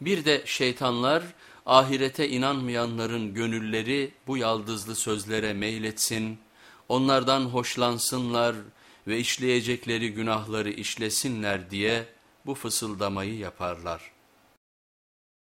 Bir de şeytanlar ahirete inanmayanların gönülleri bu yaldızlı sözlere meyletsin, onlardan hoşlansınlar ve işleyecekleri günahları işlesinler diye bu fısıldamayı yaparlar.''